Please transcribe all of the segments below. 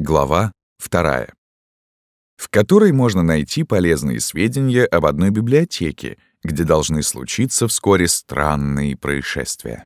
Глава 2. В которой можно найти полезные сведения об одной библиотеке, где должны случиться вскоре странные происшествия.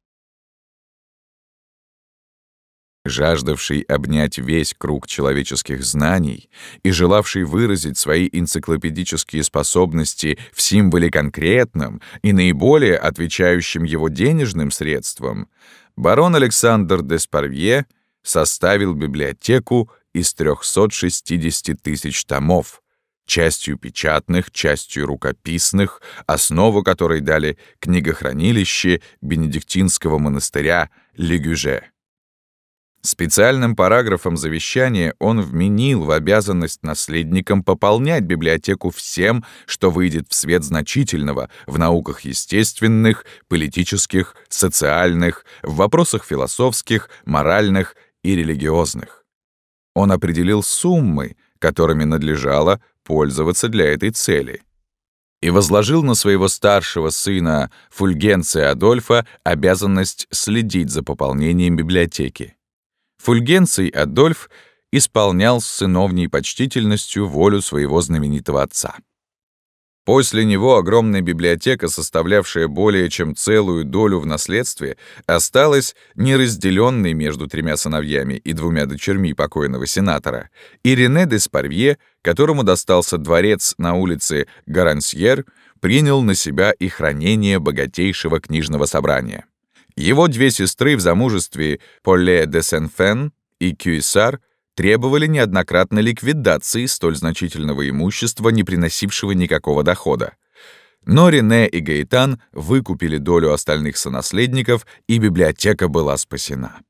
Жаждавший обнять весь круг человеческих знаний и желавший выразить свои энциклопедические способности в символе конкретном и наиболее отвечающем его денежным средствам, барон Александр Деспарвье составил библиотеку из 360 тысяч томов, частью печатных, частью рукописных, основу которой дали книгохранилище Бенедиктинского монастыря Легюже. Специальным параграфом завещания он вменил в обязанность наследникам пополнять библиотеку всем, что выйдет в свет значительного в науках естественных, политических, социальных, в вопросах философских, моральных и религиозных. Он определил суммы, которыми надлежало пользоваться для этой цели, и возложил на своего старшего сына Фульгенция Адольфа обязанность следить за пополнением библиотеки. Фульгенций Адольф исполнял с сыновней почтительностью волю своего знаменитого отца. После него огромная библиотека, составлявшая более чем целую долю в наследстве, осталась неразделенной между тремя сыновьями и двумя дочерьми покойного сенатора, и Рене де Спарвье, которому достался дворец на улице Гарансьер, принял на себя и хранение богатейшего книжного собрания. Его две сестры в замужестве Поле де Сен-Фен и Кюисар — требовали неоднократно ликвидации столь значительного имущества, не приносившего никакого дохода. Но Рене и Гаитан выкупили долю остальных сонаследников, и библиотека была спасена.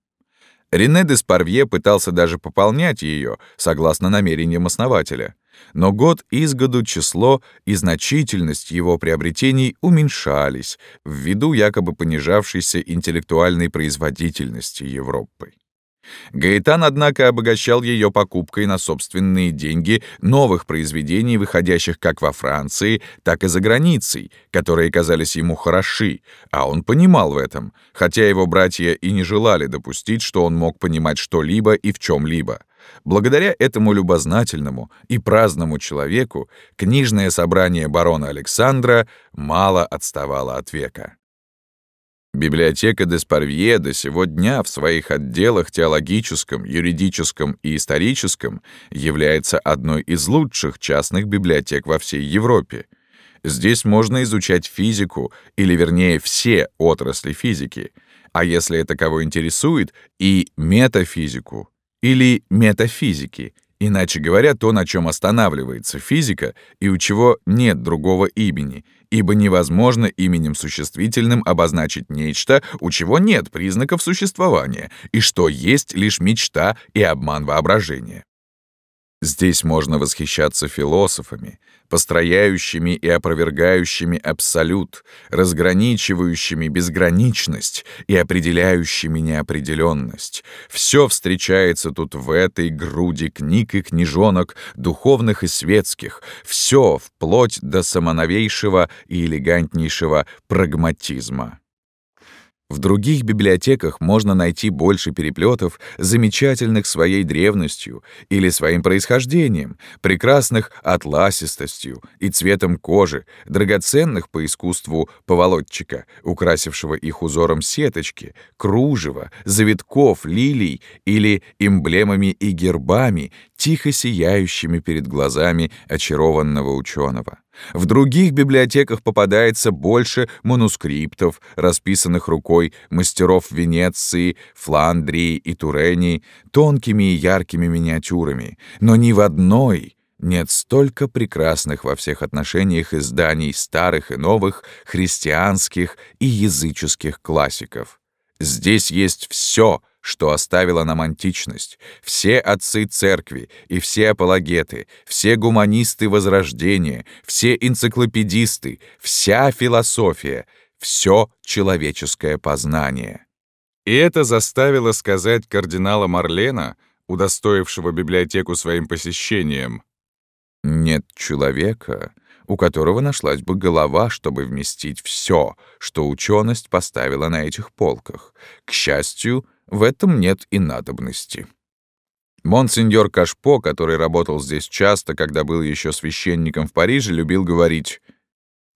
Рене де Спарвье пытался даже пополнять ее, согласно намерениям основателя. Но год из году число и значительность его приобретений уменьшались ввиду якобы понижавшейся интеллектуальной производительности Европы. Гаэтан, однако, обогащал ее покупкой на собственные деньги новых произведений, выходящих как во Франции, так и за границей, которые казались ему хороши, а он понимал в этом, хотя его братья и не желали допустить, что он мог понимать что-либо и в чем-либо. Благодаря этому любознательному и праздному человеку книжное собрание барона Александра мало отставало от века. Библиотека Деспарвье до сего дня в своих отделах теологическом, юридическом и историческом является одной из лучших частных библиотек во всей Европе. Здесь можно изучать физику, или вернее все отрасли физики, а если это кого интересует, и метафизику, или метафизики, иначе говоря, то, на чем останавливается физика и у чего нет другого имени — ибо невозможно именем существительным обозначить нечто, у чего нет признаков существования, и что есть лишь мечта и обман воображения. Здесь можно восхищаться философами, построяющими и опровергающими абсолют, разграничивающими безграничность и определяющими неопределенность. Все встречается тут в этой груди книг и книжонок, духовных и светских, все вплоть до самоновейшего и элегантнейшего прагматизма. В других библиотеках можно найти больше переплетов, замечательных своей древностью или своим происхождением, прекрасных атласистостью и цветом кожи, драгоценных по искусству поволотчика, украсившего их узором сеточки, кружева, завитков, лилий или эмблемами и гербами, тихо сияющими перед глазами очарованного ученого. В других библиотеках попадается больше манускриптов, расписанных рукой мастеров Венеции, Фландрии и Турении, тонкими и яркими миниатюрами, но ни в одной нет столько прекрасных во всех отношениях изданий старых и новых, христианских и языческих классиков. Здесь есть все — что оставила нам античность, все отцы церкви и все апологеты, все гуманисты Возрождения, все энциклопедисты, вся философия, все человеческое познание. И это заставило сказать кардинала Марлена, удостоившего библиотеку своим посещением, «Нет человека, у которого нашлась бы голова, чтобы вместить все, что ученость поставила на этих полках. К счастью, в этом нет и надобности. Монсеньор Кашпо, который работал здесь часто, когда был еще священником в Париже, любил говорить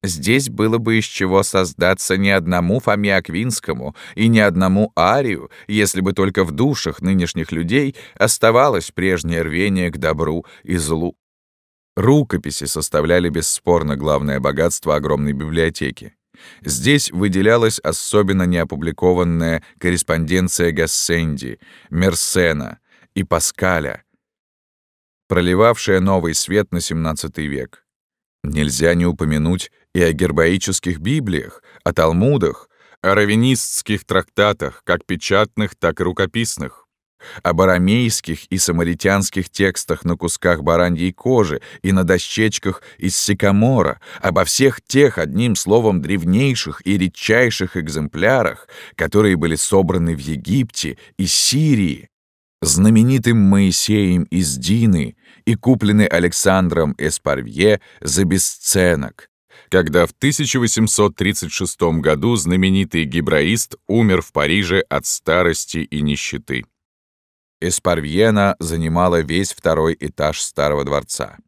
Здесь было бы из чего создаться ни одному Фоме Аквинскому и ни одному Арию, если бы только в душах нынешних людей оставалось прежнее рвение к добру и злу. Рукописи составляли бесспорно главное богатство огромной библиотеки. Здесь выделялась особенно неопубликованная корреспонденция Гассенди, Мерсена и Паскаля, проливавшая новый свет на XVII век. Нельзя не упомянуть и о гербаических библиях, о талмудах, о раввинистских трактатах, как печатных, так и рукописных, об арамейских и самаритянских текстах на кусках бараньей кожи и на дощечках из сикамора, обо всех тех, одним словом, древнейших и редчайших экземплярах, которые были собраны в Египте и Сирии, знаменитым Моисеем из Дины и куплены Александром Эспарвье за бесценок, когда в 1836 году знаменитый гибраист умер в Париже от старости и нищеты. Эспарвьена занимала весь второй этаж Старого дворца.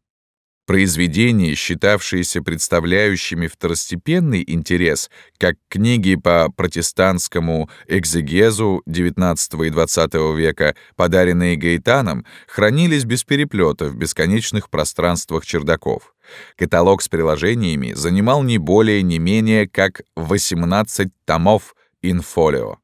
Произведения, считавшиеся представляющими второстепенный интерес, как книги по протестантскому экзегезу XIX и XX века, подаренные Гаэтаном, хранились без переплета в бесконечных пространствах чердаков. Каталог с приложениями занимал не более не менее как 18 томов инфолио.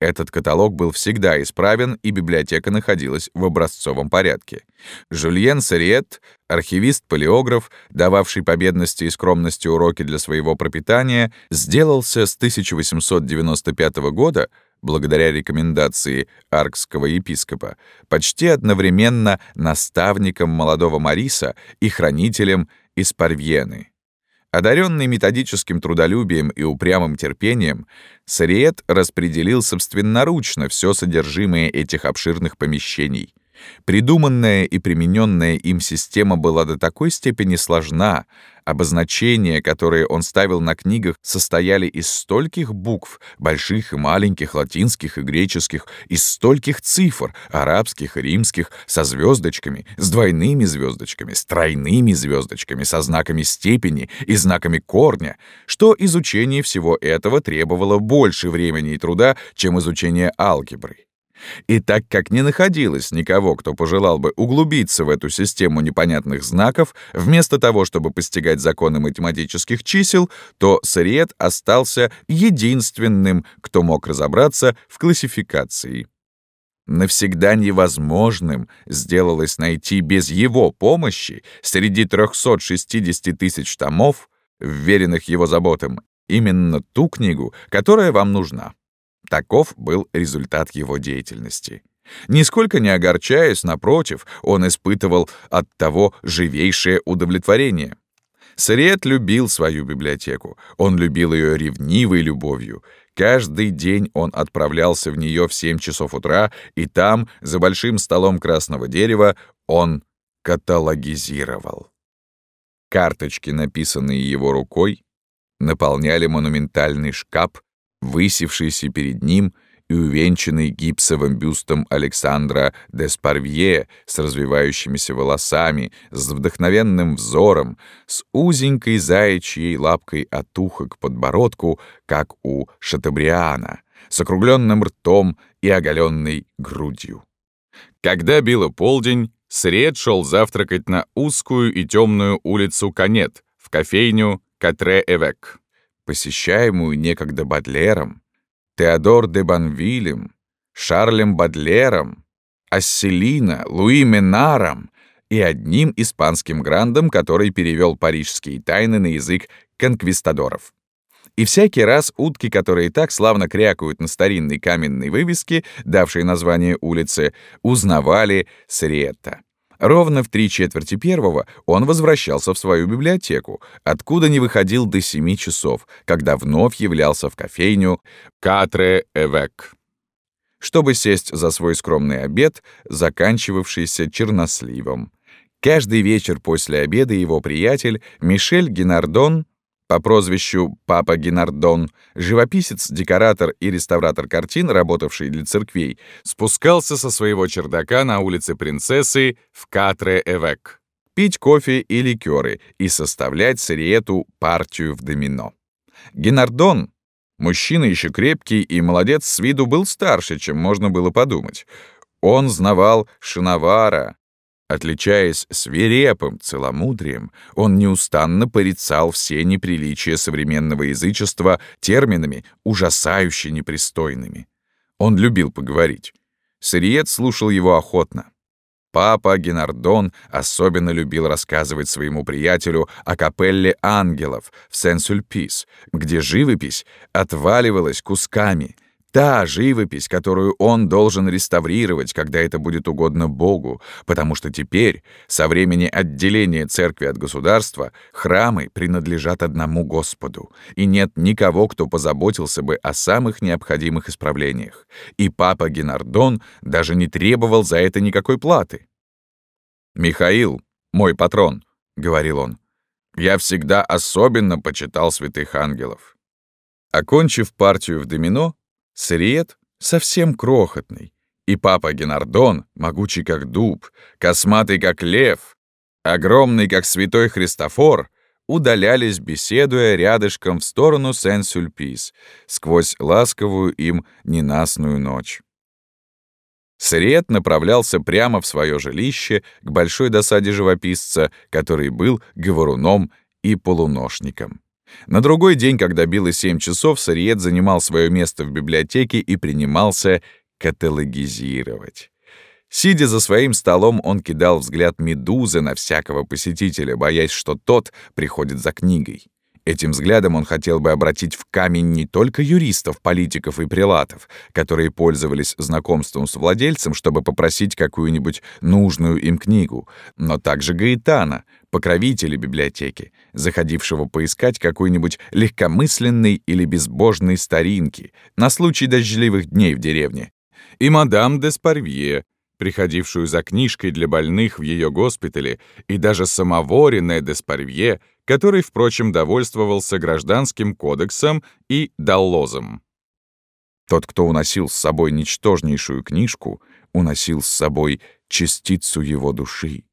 Этот каталог был всегда исправен, и библиотека находилась в образцовом порядке. Жюльен Сариет, архивист-палеограф, дававший по бедности и скромности уроки для своего пропитания, сделался с 1895 года, благодаря рекомендации аркского епископа, почти одновременно наставником молодого Мариса и хранителем из Парвьены. Одаренный методическим трудолюбием и упрямым терпением, Сариет распределил собственноручно все содержимое этих обширных помещений — Придуманная и примененная им система была до такой степени сложна, обозначения, которые он ставил на книгах, состояли из стольких букв, больших и маленьких, латинских и греческих, из стольких цифр, арабских и римских, со звездочками, с двойными звездочками, с тройными звездочками, со знаками степени и знаками корня, что изучение всего этого требовало больше времени и труда, чем изучение алгебры. И так как не находилось никого, кто пожелал бы углубиться в эту систему непонятных знаков, вместо того, чтобы постигать законы математических чисел, то Сариет остался единственным, кто мог разобраться в классификации. Навсегда невозможным сделалось найти без его помощи среди 360 тысяч томов, вверенных его заботам, именно ту книгу, которая вам нужна. Таков был результат его деятельности. Нисколько не огорчаясь, напротив, он испытывал от того живейшее удовлетворение. Сред любил свою библиотеку. Он любил ее ревнивой любовью. Каждый день он отправлялся в нее в 7 часов утра, и там, за большим столом красного дерева, он каталогизировал. Карточки, написанные его рукой, наполняли монументальный шкаф высевшийся перед ним и увенчанный гипсовым бюстом Александра де Спарвье с развивающимися волосами, с вдохновенным взором, с узенькой заячьей лапкой от уха к подбородку, как у Шатабриана, с округленным ртом и оголенной грудью. Когда било полдень, Сред шел завтракать на узкую и темную улицу Канет, в кофейню Катре-Эвек посещаемую некогда Бадлером, Теодор де Банвилем, Шарлем Бадлером, Асселина, Луи Менаром и одним испанским грандом, который перевел парижские тайны на язык конквистадоров. И всякий раз утки, которые так славно крякают на старинной каменной вывеске, давшей название улице, узнавали Сриетта. Ровно в три четверти первого он возвращался в свою библиотеку, откуда не выходил до семи часов, когда вновь являлся в кофейню «Катре Эвек», чтобы сесть за свой скромный обед, заканчивавшийся черносливом. Каждый вечер после обеда его приятель Мишель Генардон по прозвищу Папа Генардон, живописец, декоратор и реставратор картин, работавший для церквей, спускался со своего чердака на улице Принцессы в Катре-Эвек, пить кофе и ликеры и составлять Сариету партию в домино. Генардон, мужчина еще крепкий и молодец с виду, был старше, чем можно было подумать. Он знавал Шиновара, Отличаясь свирепым целомудрием, он неустанно порицал все неприличия современного язычества терминами, ужасающе непристойными. Он любил поговорить. Сыриет слушал его охотно. Папа Генардон особенно любил рассказывать своему приятелю о капелле ангелов в Сен-Сюльпис, где живопись отваливалась кусками, Та живопись, которую он должен реставрировать, когда это будет угодно Богу, потому что теперь, со времени отделения церкви от государства, храмы принадлежат одному Господу, и нет никого, кто позаботился бы о самых необходимых исправлениях. И папа Генардон даже не требовал за это никакой платы. «Михаил, мой патрон», — говорил он, — «я всегда особенно почитал святых ангелов». Окончив партию в домино, Сриет совсем крохотный, и папа Генардон, могучий как дуб, косматый как лев, огромный как святой Христофор, удалялись, беседуя рядышком в сторону Сен-Сюльпис, сквозь ласковую им ненастную ночь. Сред направлялся прямо в свое жилище к большой досаде живописца, который был говоруном и полуношником. На другой день, когда било семь часов, Сариет занимал свое место в библиотеке и принимался каталогизировать. Сидя за своим столом, он кидал взгляд медузы на всякого посетителя, боясь, что тот приходит за книгой. Этим взглядом он хотел бы обратить в камень не только юристов, политиков и прилатов, которые пользовались знакомством с владельцем, чтобы попросить какую-нибудь нужную им книгу, но также Гаэтана, покровителя библиотеки, заходившего поискать какой-нибудь легкомысленной или безбожной старинки на случай дождливых дней в деревне, и мадам де Спарвье, приходившую за книжкой для больных в ее госпитале, и даже самого Рене де Спарвье, который, впрочем, довольствовался гражданским кодексом и даллозом. Тот, кто уносил с собой ничтожнейшую книжку, уносил с собой частицу его души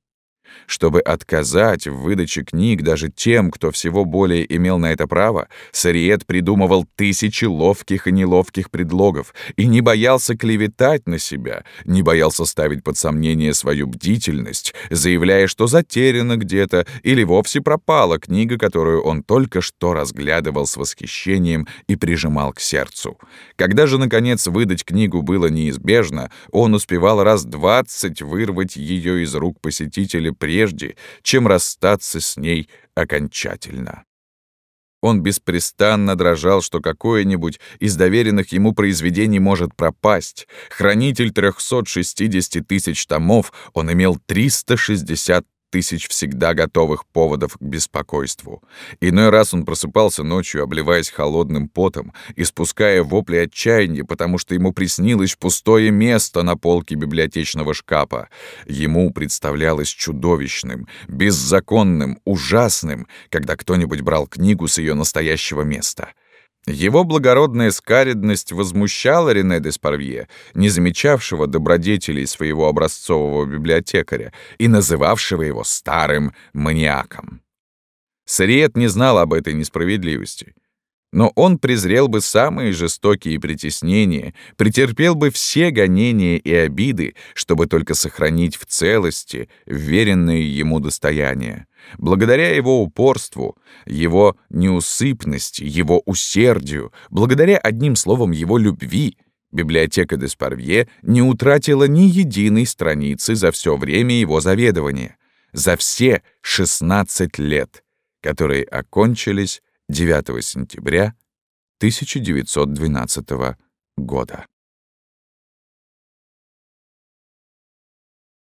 чтобы отказать в выдаче книг даже тем, кто всего более имел на это право, Сариет придумывал тысячи ловких и неловких предлогов и не боялся клеветать на себя, не боялся ставить под сомнение свою бдительность, заявляя, что затеряна где-то или вовсе пропала книга, которую он только что разглядывал с восхищением и прижимал к сердцу. Когда же, наконец, выдать книгу было неизбежно, он успевал раз двадцать вырвать ее из рук посетителя прежде, чем расстаться с ней окончательно. Он беспрестанно дрожал, что какое-нибудь из доверенных ему произведений может пропасть. Хранитель 360 тысяч томов, он имел 360 тысяч всегда готовых поводов к беспокойству. Иной раз он просыпался ночью, обливаясь холодным потом, испуская вопли отчаяния, потому что ему приснилось пустое место на полке библиотечного шкафа. Ему представлялось чудовищным, беззаконным, ужасным, когда кто-нибудь брал книгу с ее настоящего места — его благородная скаридность возмущала Рене де Спарвье, не замечавшего добродетелей своего образцового библиотекаря и называвшего его старым маниаком. Сариет не знал об этой несправедливости. Но он презрел бы самые жестокие притеснения, претерпел бы все гонения и обиды, чтобы только сохранить в целости веренные ему достояния. Благодаря его упорству, его неусыпности, его усердию, благодаря одним словом его любви, библиотека Деспарвье не утратила ни единой страницы за все время его заведования, за все 16 лет, которые окончились 9 сентября 1912 года.